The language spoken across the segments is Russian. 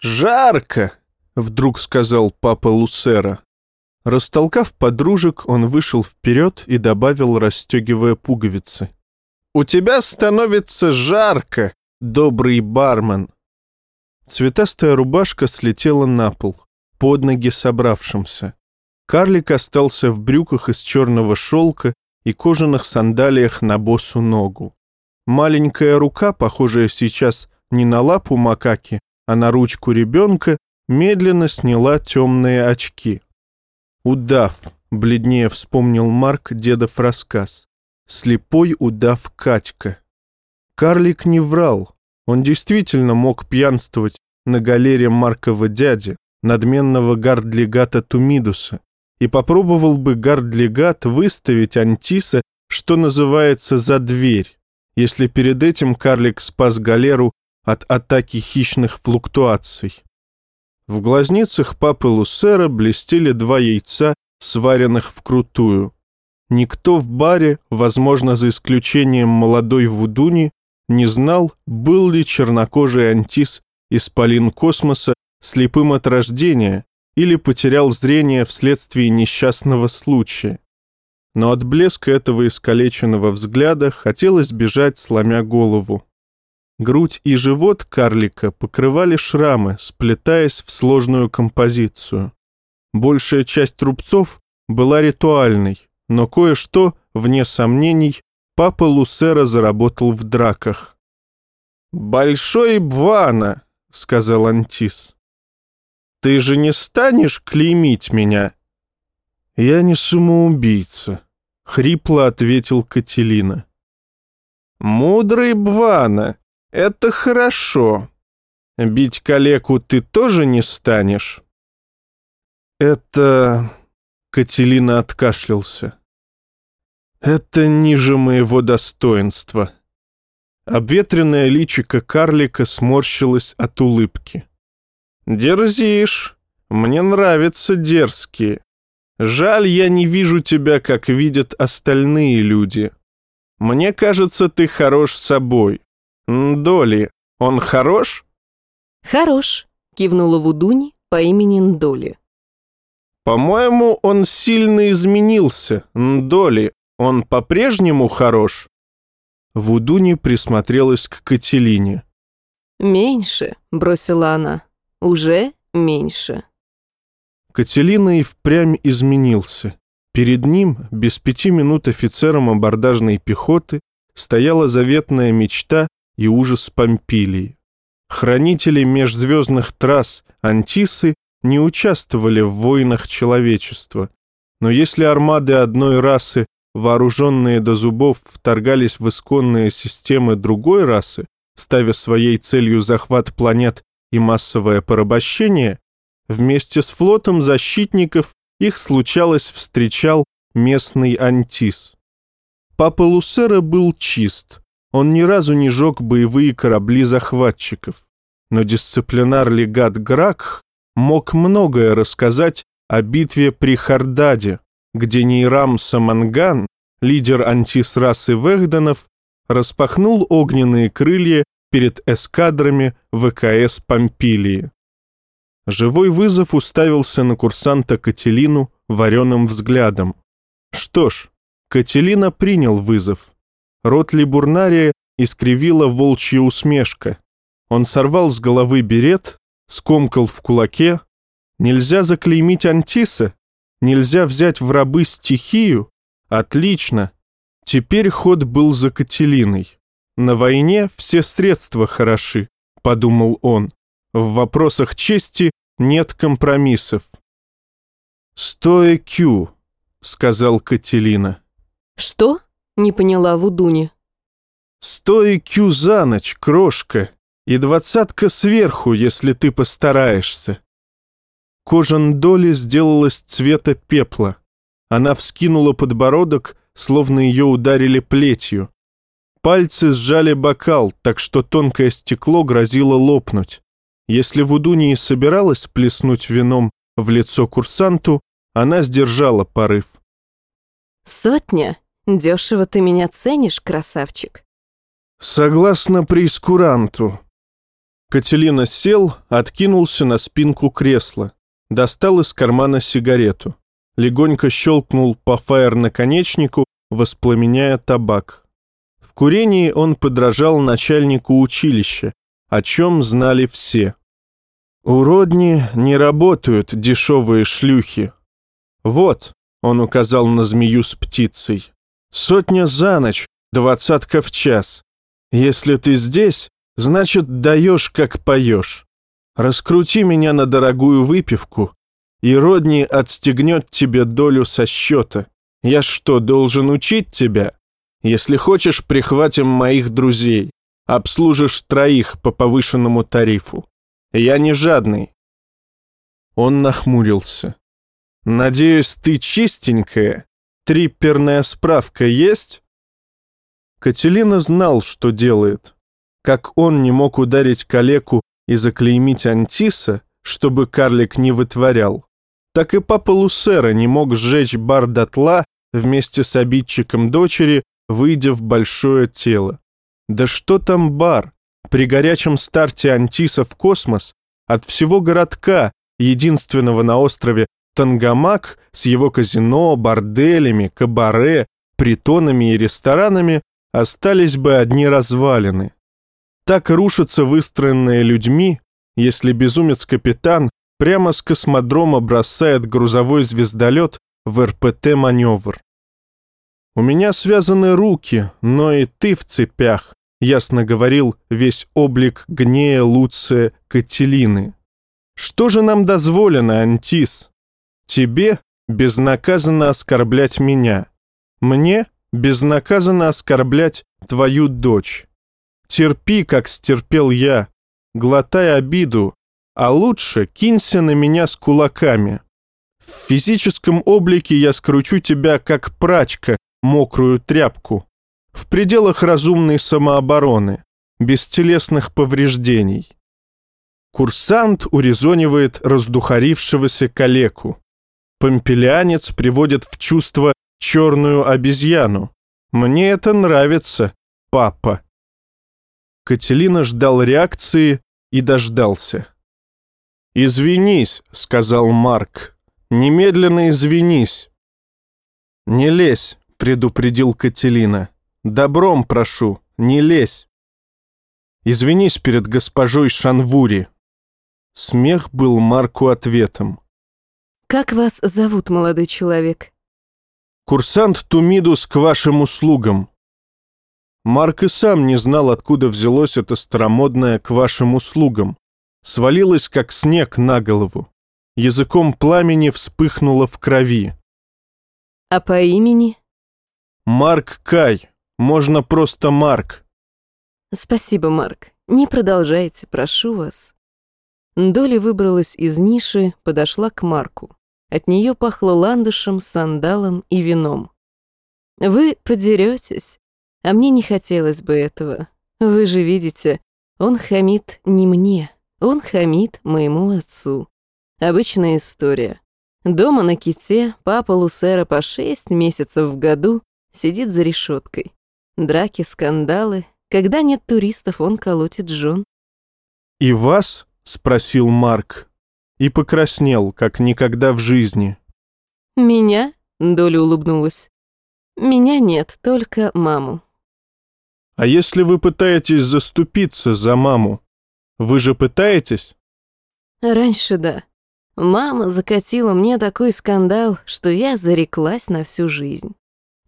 «Жарко!» — вдруг сказал папа Лусера. Растолкав подружек, он вышел вперед и добавил, расстегивая пуговицы. «У тебя становится жарко, добрый бармен!» Цветастая рубашка слетела на пол, под ноги собравшимся. Карлик остался в брюках из черного шелка и кожаных сандалиях на босу ногу. Маленькая рука, похожая сейчас не на лапу макаки, а на ручку ребенка, медленно сняла темные очки. «Удав», — бледнее вспомнил Марк дедов рассказ. «Слепой удав Катька». Карлик не врал. Он действительно мог пьянствовать на галере Маркова дяди, надменного гардлигата Тумидуса, и попробовал бы гардлигат выставить Антиса, что называется, за дверь, если перед этим карлик спас галеру от атаки хищных флуктуаций. В глазницах папы Лусера блестели два яйца, сваренных вкрутую. Никто в баре, возможно, за исключением молодой Вудуни, не знал, был ли чернокожий антис исполин космоса слепым от рождения или потерял зрение вследствие несчастного случая. Но от блеска этого искалеченного взгляда хотелось бежать, сломя голову. Грудь и живот карлика покрывали шрамы, сплетаясь в сложную композицию. Большая часть рубцов была ритуальной, но кое-что, вне сомнений, папа Лусера заработал в драках. «Большой Бвана!» — сказал Антис. «Ты же не станешь клеймить меня?» «Я не самоубийца», — хрипло ответил Кателина. «Мудрый Бвана!» Это хорошо. Бить калеку ты тоже не станешь? Это... Кателина откашлялся. Это ниже моего достоинства. Обветренное личико карлика сморщилось от улыбки. «Дерзишь. Мне нравятся дерзкие. Жаль, я не вижу тебя, как видят остальные люди. Мне кажется, ты хорош собой. «Ндоли, он хорош?» «Хорош», — кивнула Вудуни по имени Ндоли. «По-моему, он сильно изменился. Ндоли, он по-прежнему хорош?» Вудуни присмотрелась к Кателине. «Меньше», — бросила она. «Уже меньше». Кателина и впрямь изменился. Перед ним, без пяти минут офицером абордажной пехоты, стояла заветная мечта и ужас Помпилии. Хранители межзвездных трасс Антисы не участвовали в войнах человечества, но если армады одной расы, вооруженные до зубов, вторгались в исконные системы другой расы, ставя своей целью захват планет и массовое порабощение, вместе с флотом защитников их случалось встречал местный Антис. Папа Лусера был чист, он ни разу не жег боевые корабли захватчиков. Но дисциплинар-легат Гракх мог многое рассказать о битве при Хардаде, где Нейрам Саманган, лидер антисрасы Вехданов, распахнул огненные крылья перед эскадрами ВКС Помпилии. Живой вызов уставился на курсанта Кателину вареным взглядом. Что ж, Кателина принял вызов. Рот Либурнария искривила волчья усмешка. Он сорвал с головы берет, скомкал в кулаке. Нельзя заклеймить Антиса? Нельзя взять в рабы стихию? Отлично. Теперь ход был за Кателиной. На войне все средства хороши, подумал он. В вопросах чести нет компромиссов. «Стоя кю», — сказал Кателина. «Что?» Не поняла Вудуни. «Стой кю за ночь, крошка, и двадцатка сверху, если ты постараешься». Кожан Доли сделалась цвета пепла. Она вскинула подбородок, словно ее ударили плетью. Пальцы сжали бокал, так что тонкое стекло грозило лопнуть. Если Вудуни и собиралась плеснуть вином в лицо курсанту, она сдержала порыв. «Сотня Дешево ты меня ценишь, красавчик. Согласно прейскуранту. Кателина сел, откинулся на спинку кресла, достал из кармана сигарету, легонько щелкнул по фаер-наконечнику, воспламеняя табак. В курении он подражал начальнику училища, о чем знали все. У Родни не работают дешевые шлюхи. Вот, он указал на змею с птицей. Сотня за ночь, двадцатка в час. Если ты здесь, значит, даешь, как поешь. Раскрути меня на дорогую выпивку, и Родни отстегнет тебе долю со счета. Я что, должен учить тебя? Если хочешь, прихватим моих друзей. Обслужишь троих по повышенному тарифу. Я не жадный. Он нахмурился. Надеюсь, ты чистенькая? Трипперная справка есть? Кателина знал, что делает. Как он не мог ударить калеку и заклеймить Антиса, чтобы карлик не вытворял, так и папа Лусера не мог сжечь бар дотла вместе с обидчиком дочери, выйдя в большое тело. Да что там бар? При горячем старте Антиса в космос от всего городка, единственного на острове Тангамак с его казино, борделями, кабаре, притонами и ресторанами остались бы одни развалины. Так рушится выстроенное людьми, если безумец-капитан прямо с космодрома бросает грузовой звездолет в РПТ-маневр. «У меня связаны руки, но и ты в цепях», ясно говорил весь облик гнея Луция Кателины. «Что же нам дозволено, Антис? Тебе безнаказанно оскорблять меня. Мне безнаказанно оскорблять твою дочь. Терпи, как стерпел я, глотай обиду, а лучше кинься на меня с кулаками. В физическом облике я скручу тебя, как прачка, мокрую тряпку. В пределах разумной самообороны, без телесных повреждений. Курсант урезонивает раздухарившегося калеку. Помпелянец приводит в чувство черную обезьяну. Мне это нравится, папа. Кателина ждал реакции и дождался. «Извинись», — сказал Марк. «Немедленно извинись». «Не лезь», — предупредил Кателина. «Добром прошу, не лезь». «Извинись перед госпожой Шанвури». Смех был Марку ответом. «Как вас зовут, молодой человек?» «Курсант Тумидус к вашим услугам». Марк и сам не знал, откуда взялось это старомодное «к вашим услугам». Свалилось, как снег на голову. Языком пламени вспыхнуло в крови. «А по имени?» «Марк Кай. Можно просто Марк». «Спасибо, Марк. Не продолжайте, прошу вас». Доли выбралась из ниши, подошла к Марку. От нее пахло ландышем, сандалом и вином. «Вы подеретесь, а мне не хотелось бы этого. Вы же видите, он хамит не мне, он хамит моему отцу. Обычная история. Дома на ките папа Лусера по шесть месяцев в году сидит за решеткой. Драки, скандалы. Когда нет туристов, он колотит жен. «И вас?» — спросил Марк и покраснел, как никогда в жизни. «Меня?» — Доля улыбнулась. «Меня нет, только маму». «А если вы пытаетесь заступиться за маму? Вы же пытаетесь?» «Раньше да. Мама закатила мне такой скандал, что я зареклась на всю жизнь».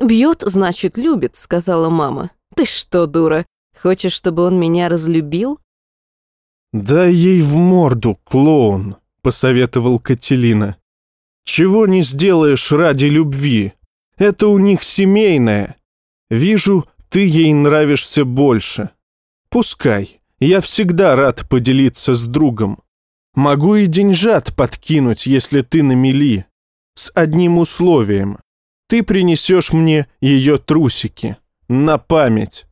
«Бьет, значит, любит», — сказала мама. «Ты что, дура, хочешь, чтобы он меня разлюбил?» «Дай ей в морду, клоун», — посоветовал Кателина. «Чего не сделаешь ради любви? Это у них семейное. Вижу, ты ей нравишься больше. Пускай, я всегда рад поделиться с другом. Могу и деньжат подкинуть, если ты на мели. С одним условием. Ты принесешь мне ее трусики. На память».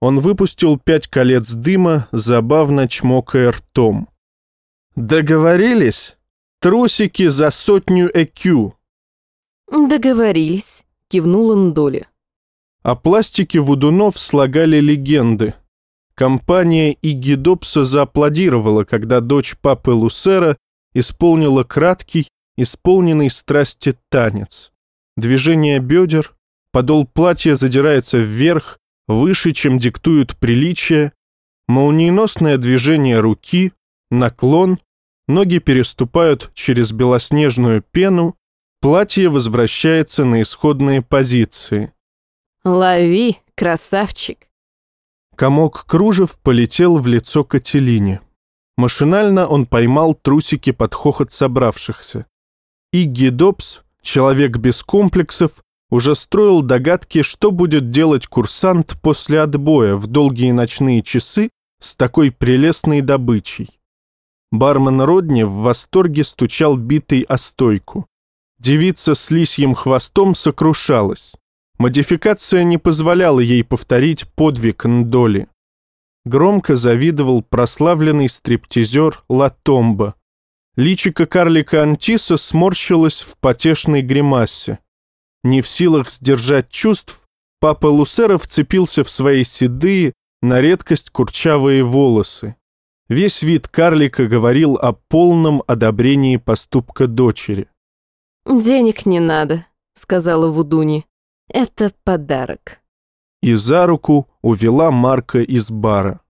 Он выпустил пять колец дыма, забавно чмокая ртом. «Договорились? Трусики за сотню ЭКЮ». «Договорились», — кивнула Ндоли. О пластике Вудунов слагали легенды. Компания Добса зааплодировала, когда дочь папы Лусера исполнила краткий, исполненный страсти танец. Движение бедер, подол платья задирается вверх, выше, чем диктуют приличия, молниеносное движение руки, наклон, ноги переступают через белоснежную пену, платье возвращается на исходные позиции. «Лови, красавчик!» Комок кружев полетел в лицо Кателине. Машинально он поймал трусики под хохот собравшихся. Игги Добс, человек без комплексов, уже строил догадки, что будет делать курсант после отбоя в долгие ночные часы с такой прелестной добычей. Бармен Родни в восторге стучал битой о стойку. Девица с лисьим хвостом сокрушалась. Модификация не позволяла ей повторить подвиг Ндоли. Громко завидовал прославленный стриптизер Латомба. Личико карлика Антиса сморщилось в потешной гримасе. Не в силах сдержать чувств, папа Лусера вцепился в свои седые, на редкость курчавые волосы. Весь вид карлика говорил о полном одобрении поступка дочери. «Денег не надо», — сказала Вудуни. «Это подарок». И за руку увела Марка из бара.